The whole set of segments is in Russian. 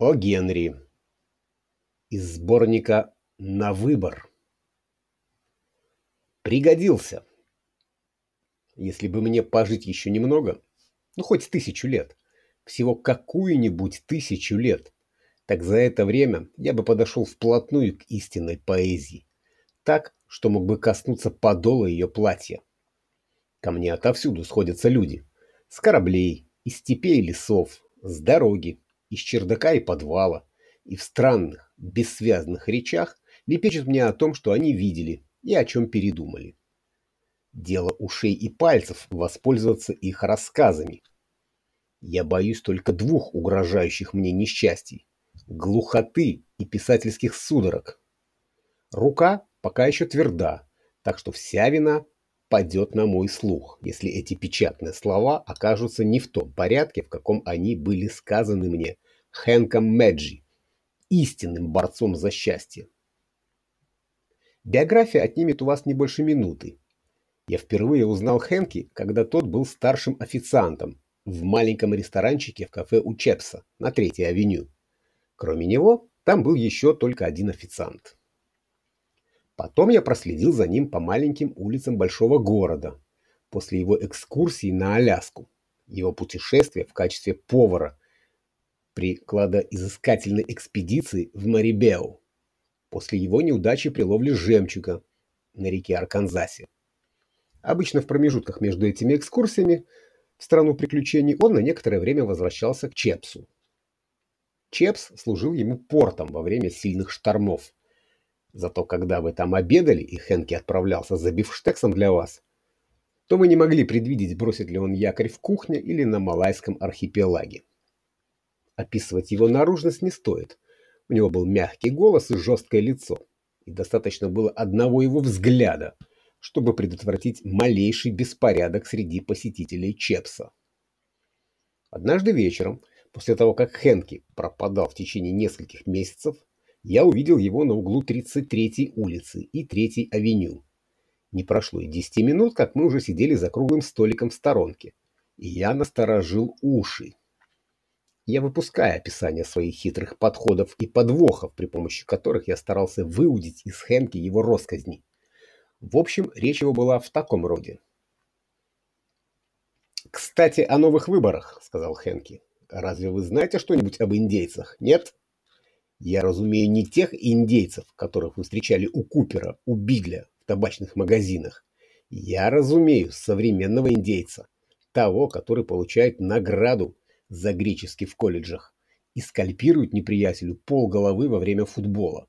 О Генри. Из сборника «На выбор». Пригодился. Если бы мне пожить еще немного, ну хоть тысячу лет, всего какую-нибудь тысячу лет, так за это время я бы подошел вплотную к истинной поэзии, так, что мог бы коснуться подола ее платья. Ко мне отовсюду сходятся люди, с кораблей, из степей лесов, с дороги, из чердака и подвала, и в странных, бессвязных речах лепечут мне о том, что они видели и о чем передумали. Дело ушей и пальцев воспользоваться их рассказами. Я боюсь только двух угрожающих мне несчастий – глухоты и писательских судорог. Рука пока еще тверда, так что вся вина падет на мой слух, если эти печатные слова окажутся не в том порядке, в каком они были сказаны мне Хэнком Мэджи, истинным борцом за счастье. Биография отнимет у вас не больше минуты. Я впервые узнал Хэнки, когда тот был старшим официантом в маленьком ресторанчике в кафе у Чепса на Третьей авеню. Кроме него, там был еще только один официант. Потом я проследил за ним по маленьким улицам большого города, после его экскурсии на Аляску, его путешествия в качестве повара при кладоизыскательной экспедиции в Марибеу, после его неудачи при ловле жемчуга на реке Арканзасе. Обычно в промежутках между этими экскурсиями в страну приключений он на некоторое время возвращался к Чепсу. Чепс служил ему портом во время сильных штормов, Зато когда вы там обедали, и Хенки отправлялся за бифштексом для вас, то мы не могли предвидеть, бросит ли он якорь в кухне или на Малайском архипелаге. Описывать его наружность не стоит. У него был мягкий голос и жесткое лицо. И достаточно было одного его взгляда, чтобы предотвратить малейший беспорядок среди посетителей Чепса. Однажды вечером, после того, как Хенки пропадал в течение нескольких месяцев, я увидел его на углу 33-й улицы и 3-й авеню. Не прошло и 10 минут, как мы уже сидели за круглым столиком в сторонке, и я насторожил уши. Я выпускаю описание своих хитрых подходов и подвохов, при помощи которых я старался выудить из Хэнки его росказни. В общем, речь его была в таком роде. «Кстати, о новых выборах», — сказал Хэнки. «Разве вы знаете что-нибудь об индейцах, нет?» Я разумею не тех индейцев, которых вы встречали у Купера, у Бигля в табачных магазинах. Я разумею современного индейца, того, который получает награду за греческий в колледжах и скальпирует неприятелю полголовы во время футбола.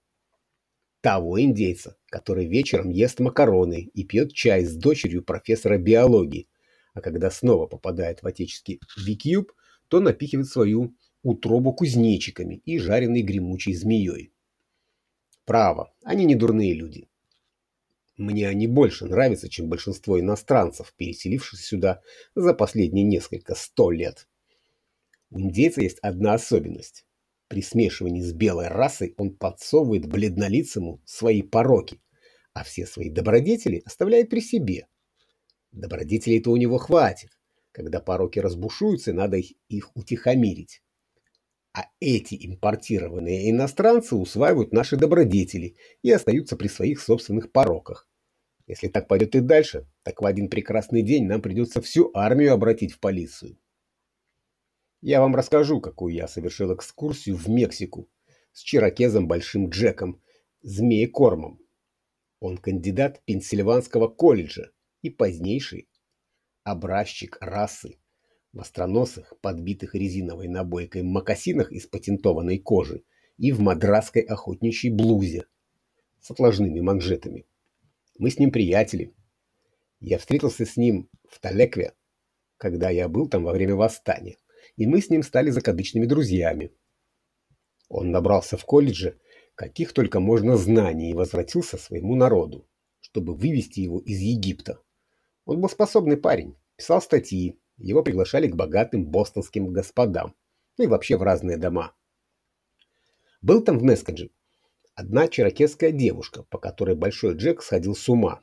Того индейца, который вечером ест макароны и пьет чай с дочерью профессора биологии, а когда снова попадает в отеческий Викьюб, то напихивает свою утробу кузнечиками и жареной гремучей змеей. Право, они не дурные люди. Мне они больше нравятся, чем большинство иностранцев, переселившихся сюда за последние несколько сто лет. У индейца есть одна особенность. При смешивании с белой расой он подсовывает бледнолицему свои пороки, а все свои добродетели оставляет при себе. Добродетелей-то у него хватит. Когда пороки разбушуются, надо их, их утихомирить. А эти импортированные иностранцы усваивают наши добродетели и остаются при своих собственных пороках. Если так пойдет и дальше, так в один прекрасный день нам придется всю армию обратить в полицию. Я вам расскажу, какую я совершил экскурсию в Мексику с чирокезом Большим Джеком, змеекормом. Он кандидат Пенсильванского колледжа и позднейший образчик расы в остроносых, подбитых резиновой набойкой мокасинах из патентованной кожи и в мадрасской охотничьей блузе с отложными манжетами. Мы с ним приятели. Я встретился с ним в Талекве, когда я был там во время восстания, и мы с ним стали закадычными друзьями. Он набрался в колледже каких только можно знаний и возвратился своему народу, чтобы вывести его из Египта. Он был способный парень, писал статьи, его приглашали к богатым бостонским господам, ну и вообще в разные дома. Был там в Мескадже одна черокесская девушка, по которой Большой Джек сходил с ума.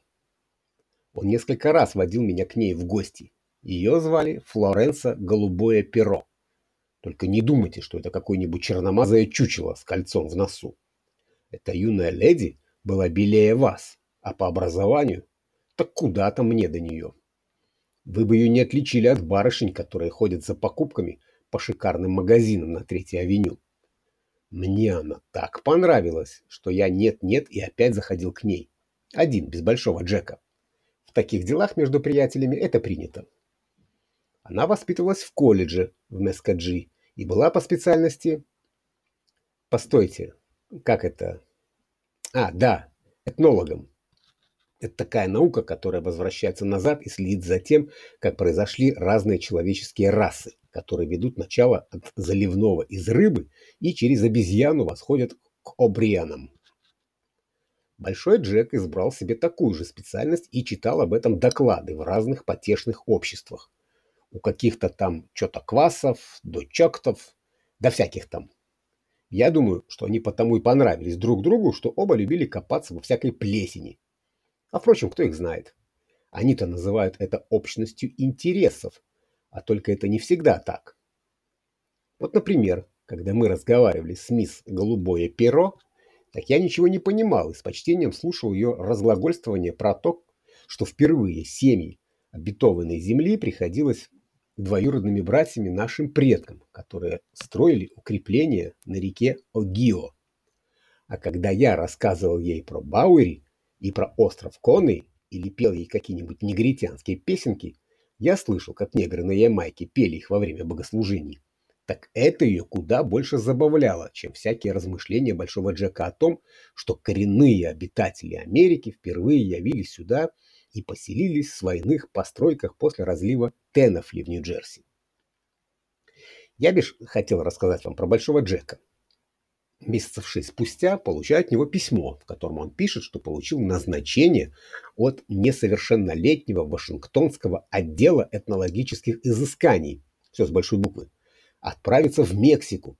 Он несколько раз водил меня к ней в гости. Ее звали Флоренса Голубое Перо. Только не думайте, что это какое-нибудь черномазое чучело с кольцом в носу. Эта юная леди была белее вас, а по образованию так куда-то мне до нее. Вы бы ее не отличили от барышень, которые ходят за покупками по шикарным магазинам на Третьей авеню. Мне она так понравилась, что я нет-нет и опять заходил к ней. Один, без большого Джека. В таких делах между приятелями это принято. Она воспитывалась в колледже в Мескаджи и была по специальности... Постойте, как это? А, да, этнологом. Это такая наука, которая возвращается назад и следит за тем, как произошли разные человеческие расы, которые ведут начало от заливного из рыбы и через обезьяну восходят к обрианам. Большой Джек избрал себе такую же специальность и читал об этом доклады в разных потешных обществах. У каких-то там что-то квасов, до чоктов, до всяких там. Я думаю, что они потому и понравились друг другу, что оба любили копаться во всякой плесени. А впрочем, кто их знает? Они-то называют это общностью интересов, а только это не всегда так. Вот, например, когда мы разговаривали с мисс Голубое Перо, так я ничего не понимал и с почтением слушал ее разглагольствование про то, что впервые семьи обетованной земли приходилось двоюродными братьями нашим предкам, которые строили укрепления на реке Огио. А когда я рассказывал ей про Бауэри и про остров Коны или пел ей какие-нибудь негритянские песенки, я слышал, как негры на Ямайке пели их во время богослужений. Так это ее куда больше забавляло, чем всякие размышления Большого Джека о том, что коренные обитатели Америки впервые явились сюда и поселились в свойных постройках после разлива Теннефли в Нью-Джерси. Я бишь хотел рассказать вам про Большого Джека. Месяцев шесть спустя получаю от него письмо, в котором он пишет, что получил назначение от несовершеннолетнего Вашингтонского отдела этнологических изысканий, все с большой буквы, отправиться в Мексику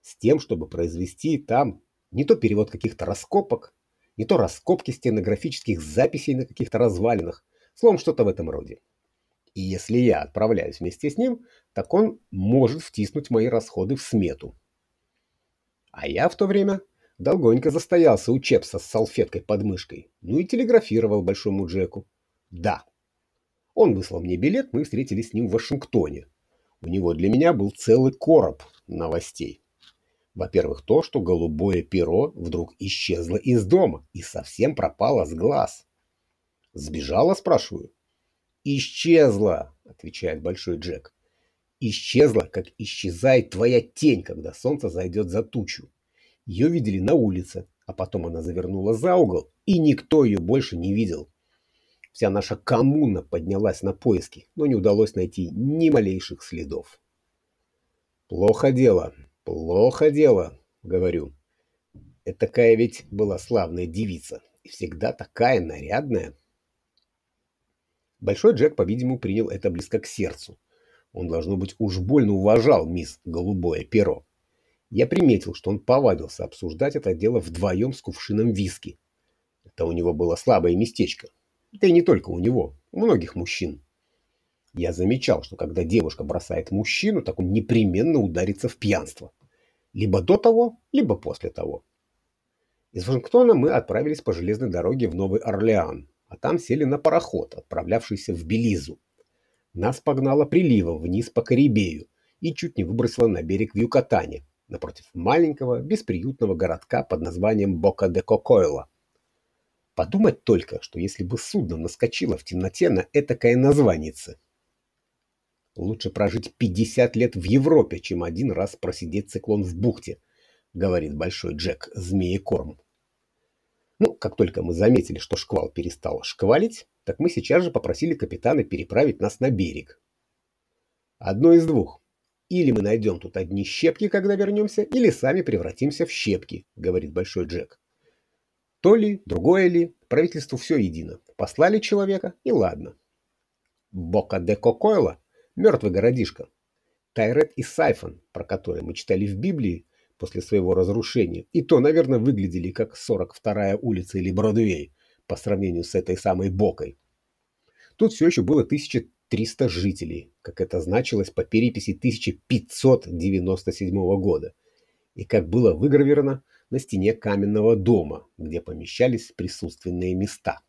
с тем, чтобы произвести там не то перевод каких-то раскопок, не то раскопки стенографических записей на каких-то развалинах, словом, что-то в этом роде. И если я отправляюсь вместе с ним, так он может втиснуть мои расходы в смету. А я в то время долгонько застоялся у Чепса с салфеткой под мышкой, ну и телеграфировал Большому Джеку. Да. Он выслал мне билет, мы встретились с ним в Вашингтоне. У него для меня был целый короб новостей. Во-первых, то, что голубое перо вдруг исчезло из дома и совсем пропало с глаз. «Сбежала?» – спрашиваю. «Исчезла!» – отвечает Большой Джек исчезла, как исчезает твоя тень, когда солнце зайдет за тучу. Ее видели на улице, а потом она завернула за угол, и никто ее больше не видел. Вся наша коммуна поднялась на поиски, но не удалось найти ни малейших следов. «Плохо дело, плохо дело», — говорю. Это такая ведь была славная девица, и всегда такая нарядная. Большой Джек, по-видимому, принял это близко к сердцу. Он, должно быть, уж больно уважал мисс Голубое Перо. Я приметил, что он повадился обсуждать это дело вдвоем с кувшином виски. Это у него было слабое местечко. Да и не только у него, у многих мужчин. Я замечал, что когда девушка бросает мужчину, так он непременно ударится в пьянство. Либо до того, либо после того. Из Вашингтона мы отправились по железной дороге в Новый Орлеан, а там сели на пароход, отправлявшийся в Белизу. Нас погнало приливом вниз по Карибею и чуть не выбросило на берег в Юкатане, напротив маленького, бесприютного городка под названием Бока-де-Кокойла. Подумать только, что если бы судно наскочило в темноте на этакое названице. Лучше прожить 50 лет в Европе, чем один раз просидеть циклон в бухте, говорит большой Джек Змеекорм. Ну, как только мы заметили, что шквал перестал шквалить, так мы сейчас же попросили капитана переправить нас на берег. Одно из двух. Или мы найдем тут одни щепки, когда вернемся, или сами превратимся в щепки, говорит Большой Джек. То ли, другое ли, правительству все едино. Послали человека, и ладно. Бока де Кокойла – мертвый городишко. Тайрет и Сайфон, про которые мы читали в Библии после своего разрушения, и то, наверное, выглядели как 42-я улица или Бродвей, по сравнению с этой самой Бокой. Тут все еще было 300 жителей, как это значилось по переписи 1597 года, и как было выгравировано на стене каменного дома, где помещались присутственные места.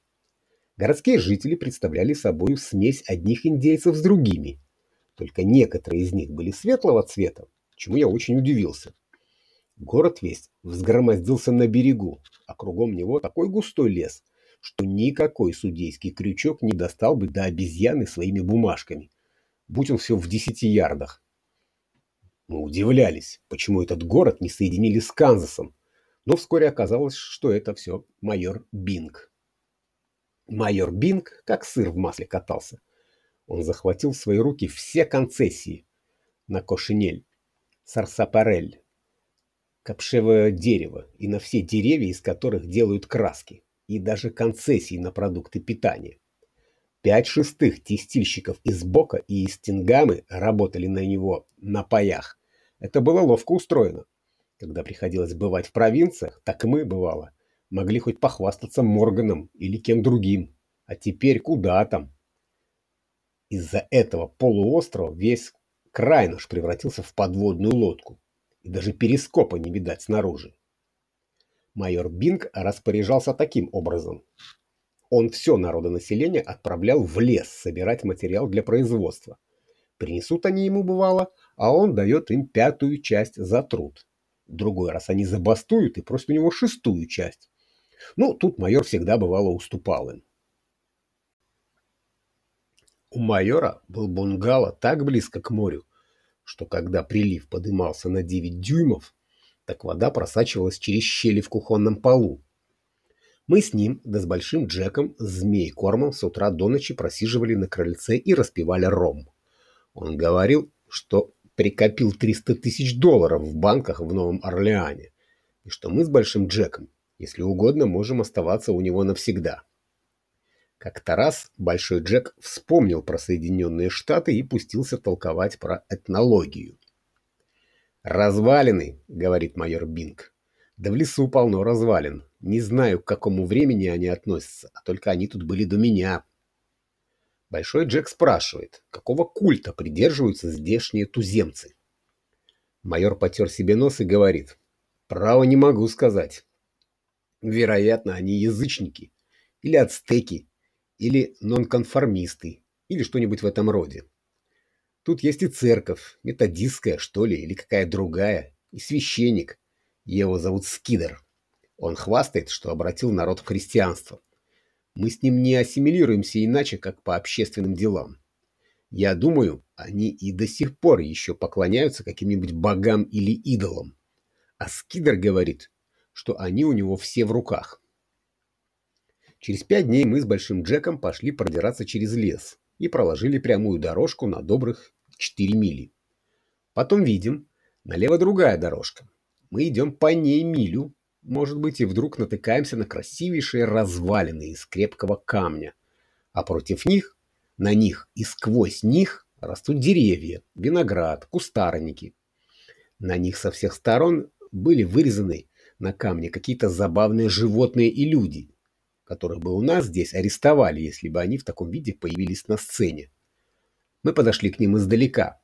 Городские жители представляли собой смесь одних индейцев с другими, только некоторые из них были светлого цвета, чему я очень удивился. Город весь взгромоздился на берегу, а кругом него такой густой лес, что никакой судейский крючок не достал бы до обезьяны своими бумажками, будь он все в десяти ярдах. Мы удивлялись, почему этот город не соединили с Канзасом, но вскоре оказалось, что это все майор Бинг. Майор Бинг как сыр в масле катался. Он захватил в свои руки все концессии на кошенель, сарсапарель, капшевое дерево и на все деревья, из которых делают краски и даже концессии на продукты питания. Пять шестых тестильщиков из Бока и из Тингамы работали на него на паях. Это было ловко устроено. Когда приходилось бывать в провинциях, так мы, бывало, могли хоть похвастаться Морганом или кем другим. А теперь куда там? Из-за этого полуострова весь край наш превратился в подводную лодку. Даже перископа не видать снаружи. Майор Бинг распоряжался таким образом. Он все народонаселение отправлял в лес собирать материал для производства. Принесут они ему бывало, а он дает им пятую часть за труд. Другой раз они забастуют и просят у него шестую часть. Ну, тут майор всегда бывало уступал им. У майора был бунгало так близко к морю, что когда прилив подымался на 9 дюймов, так вода просачивалась через щели в кухонном полу. Мы с ним, да с Большим Джеком, змей-кормом с утра до ночи просиживали на крыльце и распивали ром. Он говорил, что прикопил 300 тысяч долларов в банках в Новом Орлеане, и что мы с Большим Джеком, если угодно, можем оставаться у него навсегда. Как-то раз Большой Джек вспомнил про Соединенные Штаты и пустился толковать про этнологию. «Развалины», — говорит майор Бинг. «Да в лесу полно развалин. Не знаю, к какому времени они относятся, а только они тут были до меня». Большой Джек спрашивает, какого культа придерживаются здешние туземцы. Майор потер себе нос и говорит, «Право не могу сказать. Вероятно, они язычники, или ацтеки, или нонконформисты, или что-нибудь в этом роде. Тут есть и церковь, методистская, что ли, или какая другая, и священник. Его зовут Скидер. Он хвастает, что обратил народ в христианство. Мы с ним не ассимилируемся иначе, как по общественным делам. Я думаю, они и до сих пор еще поклоняются каким-нибудь богам или идолам. А Скидер говорит, что они у него все в руках. Через пять дней мы с Большим Джеком пошли продираться через лес, и проложили прямую дорожку на добрых 4 мили. Потом видим, налево другая дорожка. Мы идем по ней милю, может быть, и вдруг натыкаемся на красивейшие развалины из крепкого камня. А против них, на них и сквозь них растут деревья, виноград, кустарники. На них со всех сторон были вырезаны на камне какие-то забавные животные и люди, которых бы у нас здесь арестовали, если бы они в таком виде появились на сцене. Мы подошли к ним издалека.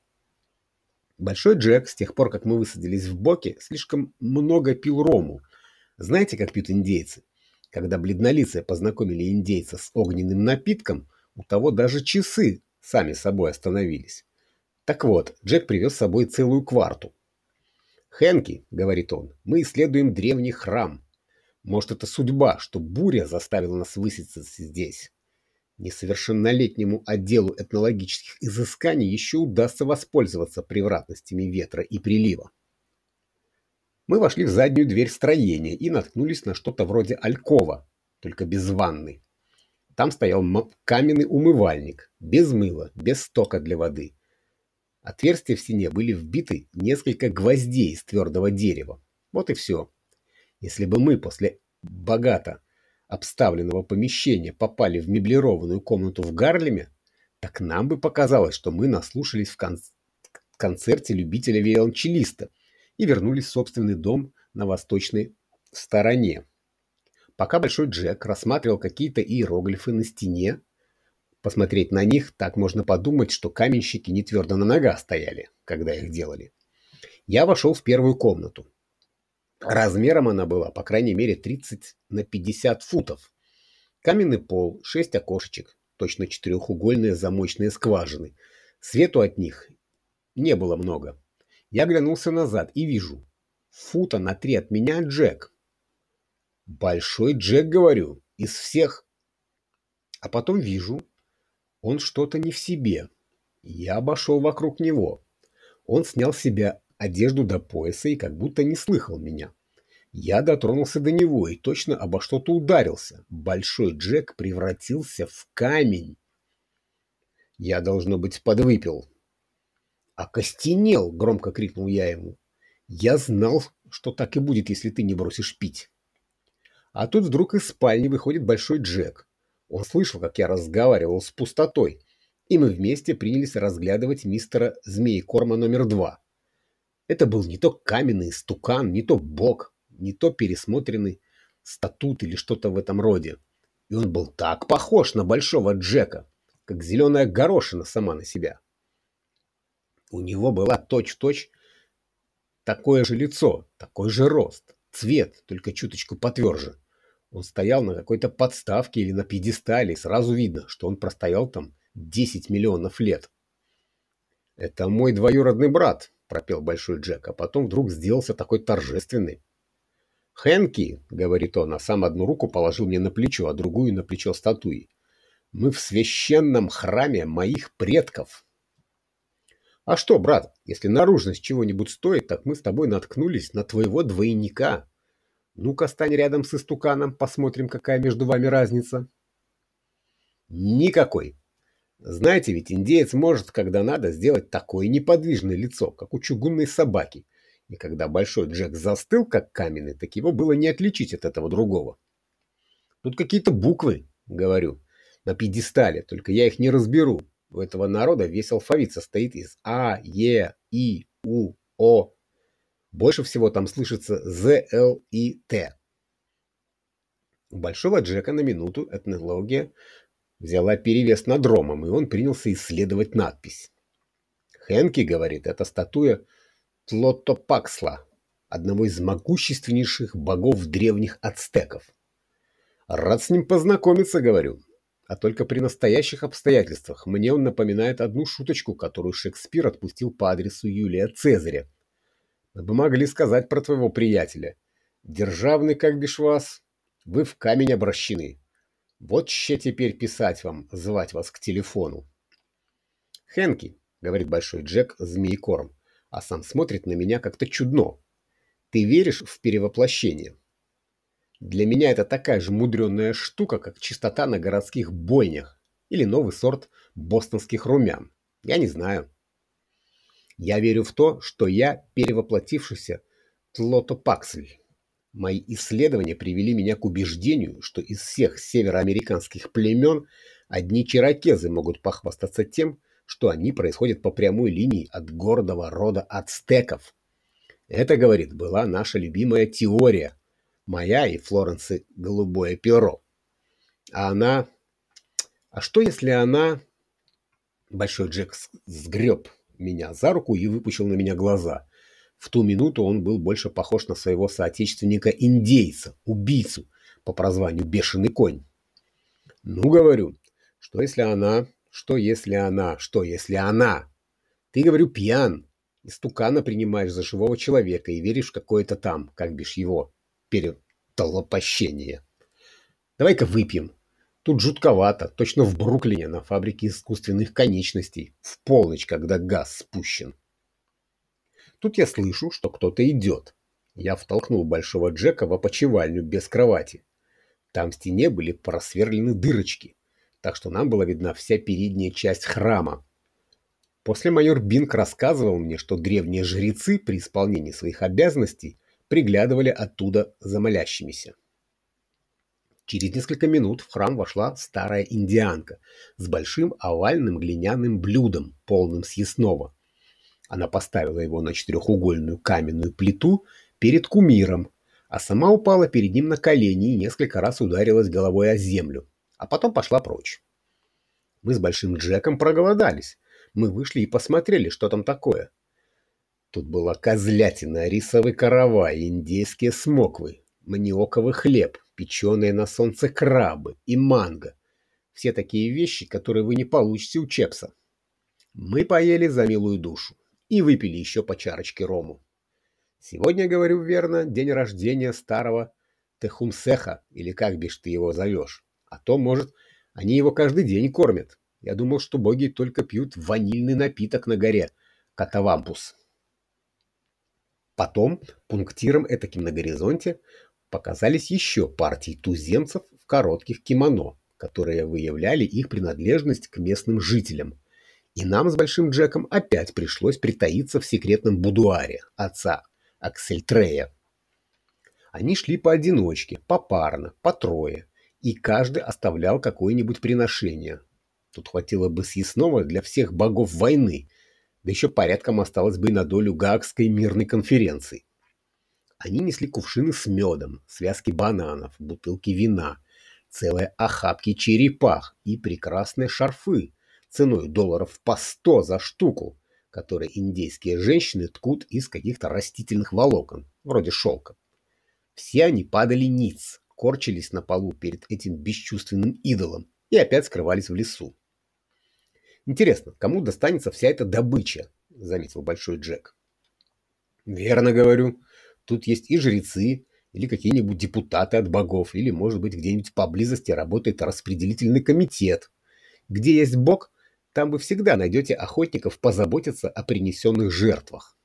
Большой Джек, с тех пор, как мы высадились в боке, слишком много пил рому. Знаете, как пьют индейцы? Когда бледнолицые познакомили индейца с огненным напитком, у того даже часы сами собой остановились. Так вот, Джек привез с собой целую кварту. «Хэнки», — говорит он, — «мы исследуем древний храм, может, это судьба, что буря заставила нас выситься здесь. Несовершеннолетнему отделу этнологических изысканий еще удастся воспользоваться превратностями ветра и прилива. Мы вошли в заднюю дверь строения и наткнулись на что-то вроде алькова, только без ванны. Там стоял каменный умывальник, без мыла, без стока для воды. Отверстия в стене были вбиты несколько гвоздей из твердого дерева. Вот и все. Если бы мы после богато обставленного помещения попали в меблированную комнату в Гарлеме, так нам бы показалось, что мы наслушались в кон концерте любителя виолончелиста и вернулись в собственный дом на восточной стороне. Пока Большой Джек рассматривал какие-то иероглифы на стене, Посмотреть на них, так можно подумать, что каменщики не твердо на ногах стояли, когда их делали. Я вошел в первую комнату. Размером она была, по крайней мере, 30 на 50 футов. Каменный пол, шесть окошечек, точно четырехугольные замочные скважины. Свету от них не было много. Я оглянулся назад и вижу. Фута на три от меня Джек. Большой Джек, говорю, из всех. А потом вижу, он что-то не в себе. Я обошел вокруг него. Он снял себя одежду до пояса и как будто не слыхал меня. Я дотронулся до него и точно обо что-то ударился. Большой Джек превратился в камень. Я, должно быть, подвыпил. «Окостенел!» — громко крикнул я ему. «Я знал, что так и будет, если ты не бросишь пить». А тут вдруг из спальни выходит Большой Джек. Он слышал, как я разговаривал с пустотой, и мы вместе принялись разглядывать мистера Змеекорма номер два. Это был не то каменный стукан, не то бог, не то пересмотренный статут или что-то в этом роде. И он был так похож на большого Джека, как зеленая горошина сама на себя. У него была точь-в-точь -точь такое же лицо, такой же рост, цвет, только чуточку потверже. Он стоял на какой-то подставке или на пьедестале, и сразу видно, что он простоял там 10 миллионов лет. «Это мой двоюродный брат», — пропел Большой Джек, а потом вдруг сделался такой торжественный. «Хэнки», — говорит он, а сам одну руку положил мне на плечо, а другую на плечо статуи. «Мы в священном храме моих предков». «А что, брат, если наружность чего-нибудь стоит, так мы с тобой наткнулись на твоего двойника. Ну-ка, стань рядом с истуканом, посмотрим, какая между вами разница». «Никакой», знаете, ведь индеец может, когда надо, сделать такое неподвижное лицо, как у чугунной собаки. И когда Большой Джек застыл, как каменный, так его было не отличить от этого другого. Тут какие-то буквы, говорю, на пьедестале, только я их не разберу. У этого народа весь алфавит состоит из А, Е, И, У, О. Больше всего там слышится З, Л и Т. У Большого Джека на минуту этнология взяла перевес над Ромом, и он принялся исследовать надпись. Хенки говорит, это статуя Тлотопаксла, одного из могущественнейших богов древних ацтеков. Рад с ним познакомиться, говорю. А только при настоящих обстоятельствах мне он напоминает одну шуточку, которую Шекспир отпустил по адресу Юлия Цезаря. Мы бы могли сказать про твоего приятеля. Державный, как бишь вас, вы в камень обращены. Вот ще теперь писать вам, звать вас к телефону. Хенки, говорит Большой Джек змеекорм, а сам смотрит на меня как-то чудно. Ты веришь в перевоплощение? Для меня это такая же мудренная штука, как чистота на городских бойнях или новый сорт бостонских румян. Я не знаю. Я верю в то, что я перевоплотившийся Тлотопаксль. Мои исследования привели меня к убеждению, что из всех североамериканских племен одни черокезы могут похвастаться тем, что они происходят по прямой линии от гордого рода ацтеков. Это, говорит, была наша любимая теория. Моя и Флоренсы голубое перо. А она... А что, если она... Большой Джек сгреб меня за руку и выпучил на меня глаза. В ту минуту он был больше похож на своего соотечественника-индейца, убийцу по прозванию Бешеный конь. Ну, говорю, что если она, что если она, что если она? Ты, говорю, пьян, истукана принимаешь за живого человека и веришь в какое-то там, как бишь его, перетолопощение. Давай-ка выпьем. Тут жутковато, точно в Бруклине на фабрике искусственных конечностей, в полночь, когда газ спущен. Тут я слышу, что кто-то идет. Я втолкнул Большого Джека в опочивальню без кровати. Там в стене были просверлены дырочки, так что нам была видна вся передняя часть храма. После майор Бинк рассказывал мне, что древние жрецы при исполнении своих обязанностей приглядывали оттуда за молящимися. Через несколько минут в храм вошла старая индианка с большим овальным глиняным блюдом, полным съестного. Она поставила его на четырехугольную каменную плиту перед кумиром, а сама упала перед ним на колени и несколько раз ударилась головой о землю, а потом пошла прочь. Мы с Большим Джеком проголодались. Мы вышли и посмотрели, что там такое. Тут была козлятина, рисовый каравай, индейские смоквы, маниоковый хлеб, печеные на солнце крабы и манго. Все такие вещи, которые вы не получите у Чепса. Мы поели за милую душу и выпили еще по чарочке рому. Сегодня, говорю верно, день рождения старого Техумсеха, или как бишь ты его зовешь. А то, может, они его каждый день кормят. Я думал, что боги только пьют ванильный напиток на горе Катавампус. Потом, пунктиром этаким на горизонте, показались еще партии туземцев в коротких кимоно, которые выявляли их принадлежность к местным жителям. И нам с Большим Джеком опять пришлось притаиться в секретном будуаре отца Аксельтрея. Они шли поодиночке, попарно, по трое, и каждый оставлял какое-нибудь приношение. Тут хватило бы съестного для всех богов войны, да еще порядком осталось бы и на долю Гаагской мирной конференции. Они несли кувшины с медом, связки бананов, бутылки вина, целые охапки черепах и прекрасные шарфы ценой долларов по сто за штуку, которые индейские женщины ткут из каких-то растительных волокон, вроде шелка. Все они падали ниц, корчились на полу перед этим бесчувственным идолом и опять скрывались в лесу. «Интересно, кому достанется вся эта добыча?» — заметил Большой Джек. «Верно говорю. Тут есть и жрецы, или какие-нибудь депутаты от богов, или, может быть, где-нибудь поблизости работает распределительный комитет. Где есть бог, там вы всегда найдете охотников позаботиться о принесенных жертвах.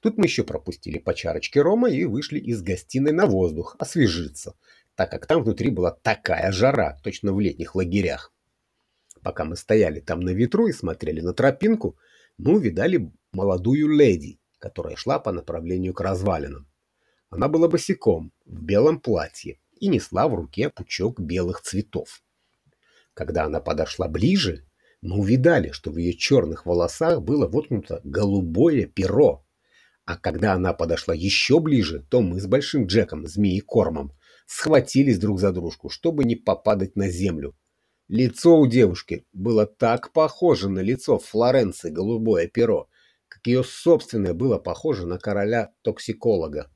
Тут мы еще пропустили по чарочке рома и вышли из гостиной на воздух, освежиться, так как там внутри была такая жара, точно в летних лагерях. Пока мы стояли там на ветру и смотрели на тропинку, мы увидали молодую леди, которая шла по направлению к развалинам. Она была босиком, в белом платье, и несла в руке пучок белых цветов. Когда она подошла ближе, мы увидали, что в ее черных волосах было воткнуто голубое перо. А когда она подошла еще ближе, то мы с Большим Джеком, змеи-кормом, схватились друг за дружку, чтобы не попадать на землю. Лицо у девушки было так похоже на лицо Флоренции голубое перо, как ее собственное было похоже на короля-токсиколога.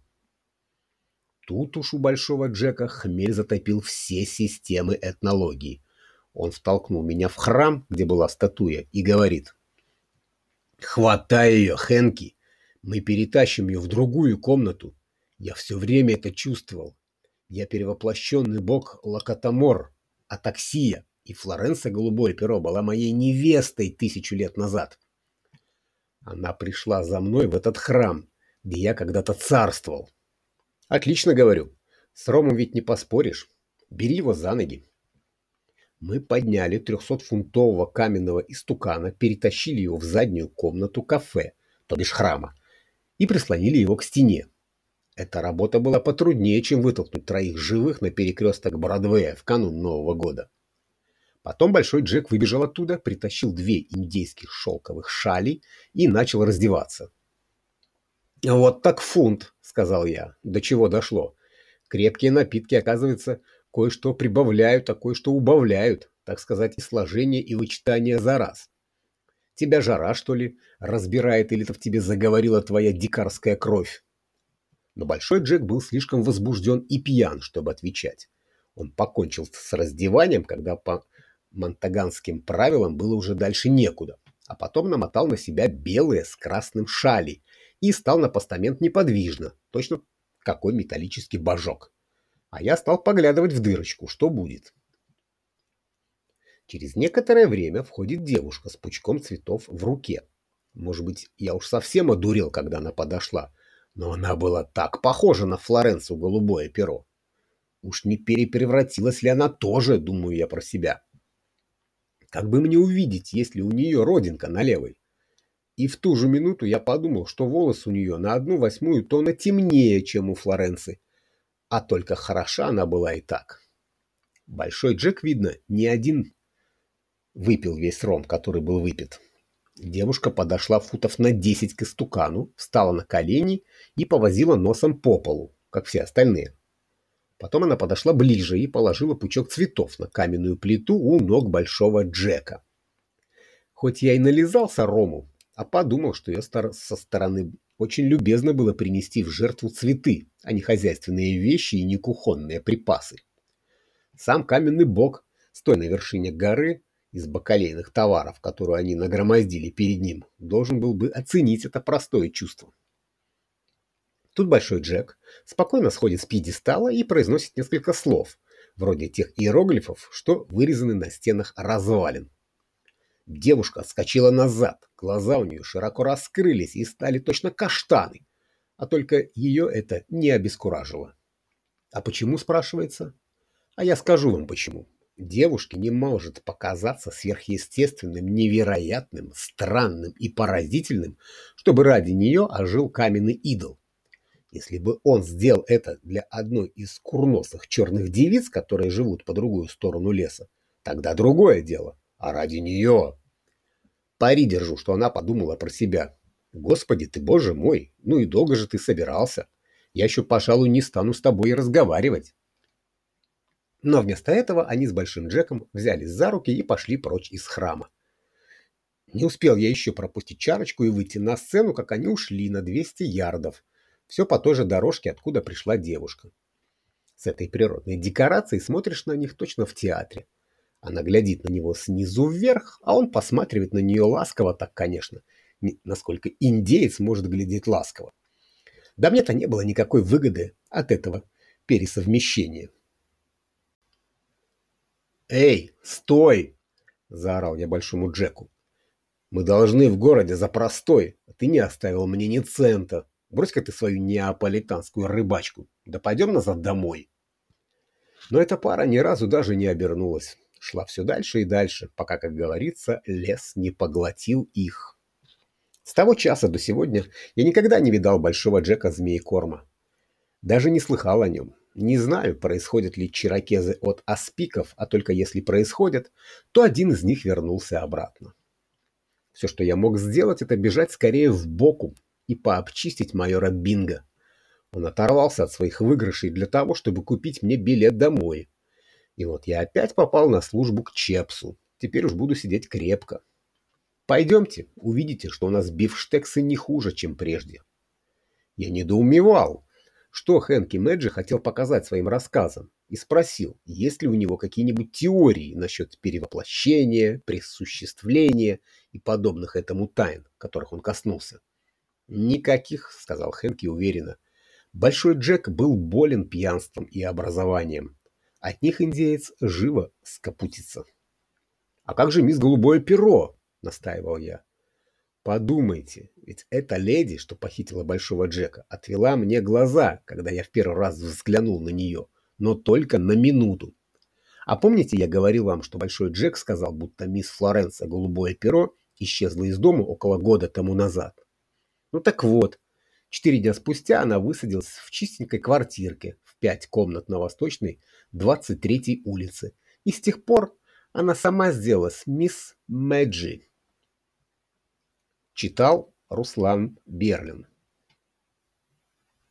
Тут уж у Большого Джека хмель затопил все системы этнологии. Он втолкнул меня в храм, где была статуя, и говорит. «Хватай ее, Хенки! Мы перетащим ее в другую комнату. Я все время это чувствовал. Я перевоплощенный бог Лакатамор, Атаксия, и Флоренция Голубое Перо была моей невестой тысячу лет назад. Она пришла за мной в этот храм, где я когда-то царствовал. Отлично говорю. С Ромом ведь не поспоришь. Бери его за ноги. Мы подняли трехсотфунтового каменного истукана, перетащили его в заднюю комнату кафе, то бишь храма, и прислонили его к стене. Эта работа была потруднее, чем вытолкнуть троих живых на перекресток Бродвея в канун Нового года. Потом Большой Джек выбежал оттуда, притащил две индейских шелковых шали и начал раздеваться. «Вот так фунт», — сказал я. «До чего дошло? Крепкие напитки, оказывается, кое-что прибавляют, а кое-что убавляют, так сказать, и сложение, и вычитание за раз. Тебя жара, что ли, разбирает, или-то в тебе заговорила твоя дикарская кровь?» Но Большой Джек был слишком возбужден и пьян, чтобы отвечать. Он покончил с раздеванием, когда по монтаганским правилам было уже дальше некуда, а потом намотал на себя белые с красным шали и стал на постамент неподвижно, точно какой металлический божок. А я стал поглядывать в дырочку, что будет. Через некоторое время входит девушка с пучком цветов в руке. Может быть, я уж совсем одурел, когда она подошла, но она была так похожа на Флоренцию голубое перо. Уж не перепревратилась ли она тоже, думаю я про себя. Как бы мне увидеть, если у нее родинка на левой? И в ту же минуту я подумал, что волос у нее на одну восьмую тона темнее, чем у Флоренции. А только хороша она была и так. Большой Джек, видно, не один выпил весь ром, который был выпит. Девушка подошла футов на десять к истукану, встала на колени и повозила носом по полу, как все остальные. Потом она подошла ближе и положила пучок цветов на каменную плиту у ног большого Джека. Хоть я и нализался рому, а подумал, что ее со стороны очень любезно было принести в жертву цветы, а не хозяйственные вещи и не кухонные припасы. Сам каменный бог, стоя на вершине горы, из бакалейных товаров, которую они нагромоздили перед ним, должен был бы оценить это простое чувство. Тут Большой Джек спокойно сходит с пьедестала и произносит несколько слов, вроде тех иероглифов, что вырезаны на стенах развалин. Девушка отскочила назад, глаза у нее широко раскрылись и стали точно каштаны, а только ее это не обескуражило. А почему, спрашивается? А я скажу вам почему. Девушке не может показаться сверхъестественным, невероятным, странным и поразительным, чтобы ради нее ожил каменный идол. Если бы он сделал это для одной из курносых черных девиц, которые живут по другую сторону леса, тогда другое дело. А ради нее... Пари держу, что она подумала про себя. Господи ты, боже мой, ну и долго же ты собирался. Я еще, пожалуй, не стану с тобой разговаривать. Но вместо этого они с Большим Джеком взялись за руки и пошли прочь из храма. Не успел я еще пропустить чарочку и выйти на сцену, как они ушли на 200 ярдов, все по той же дорожке, откуда пришла девушка. С этой природной декорацией смотришь на них точно в театре. Она глядит на него снизу вверх, а он посматривает на нее ласково так, конечно, насколько индеец может глядеть ласково. Да мне-то не было никакой выгоды от этого пересовмещения. «Эй, стой!» – заорал я большому Джеку. «Мы должны в городе за простой, а ты не оставил мне ни цента». Брось-ка ты свою неаполитанскую рыбачку. Да пойдем назад домой. Но эта пара ни разу даже не обернулась. Шла все дальше и дальше, пока, как говорится, лес не поглотил их. С того часа до сегодня я никогда не видал большого Джека Змеекорма. Даже не слыхал о нем. Не знаю, происходят ли чирокезы от аспиков, а только если происходят, то один из них вернулся обратно. Все, что я мог сделать, это бежать скорее в боку, и пообчистить майора Бинга. Он оторвался от своих выигрышей для того, чтобы купить мне билет домой. И вот я опять попал на службу к Чепсу. Теперь уж буду сидеть крепко. Пойдемте, увидите, что у нас бифштексы не хуже, чем прежде. Я недоумевал, что Хэнки Мэджи хотел показать своим рассказом, и спросил, есть ли у него какие-нибудь теории насчет перевоплощения, присуществления и подобных этому тайн, которых он коснулся. «Никаких», — сказал Хэнки уверенно. Большой Джек был болен пьянством и образованием. От них индеец живо скопутится. «А как же мисс Голубое перо?» — настаивал я. «Подумайте, ведь эта леди, что похитила Большого Джека, отвела мне глаза, когда я в первый раз взглянул на нее, но только на минуту. А помните, я говорил вам, что Большой Джек сказал, будто мисс Флоренса Голубое перо исчезла из дома около года тому назад? Ну так вот, четыре дня спустя она высадилась в чистенькой квартирке в пять комнат на Восточной 23-й улице. И с тех пор она сама сделалась мисс Мэджи. Читал Руслан Берлин.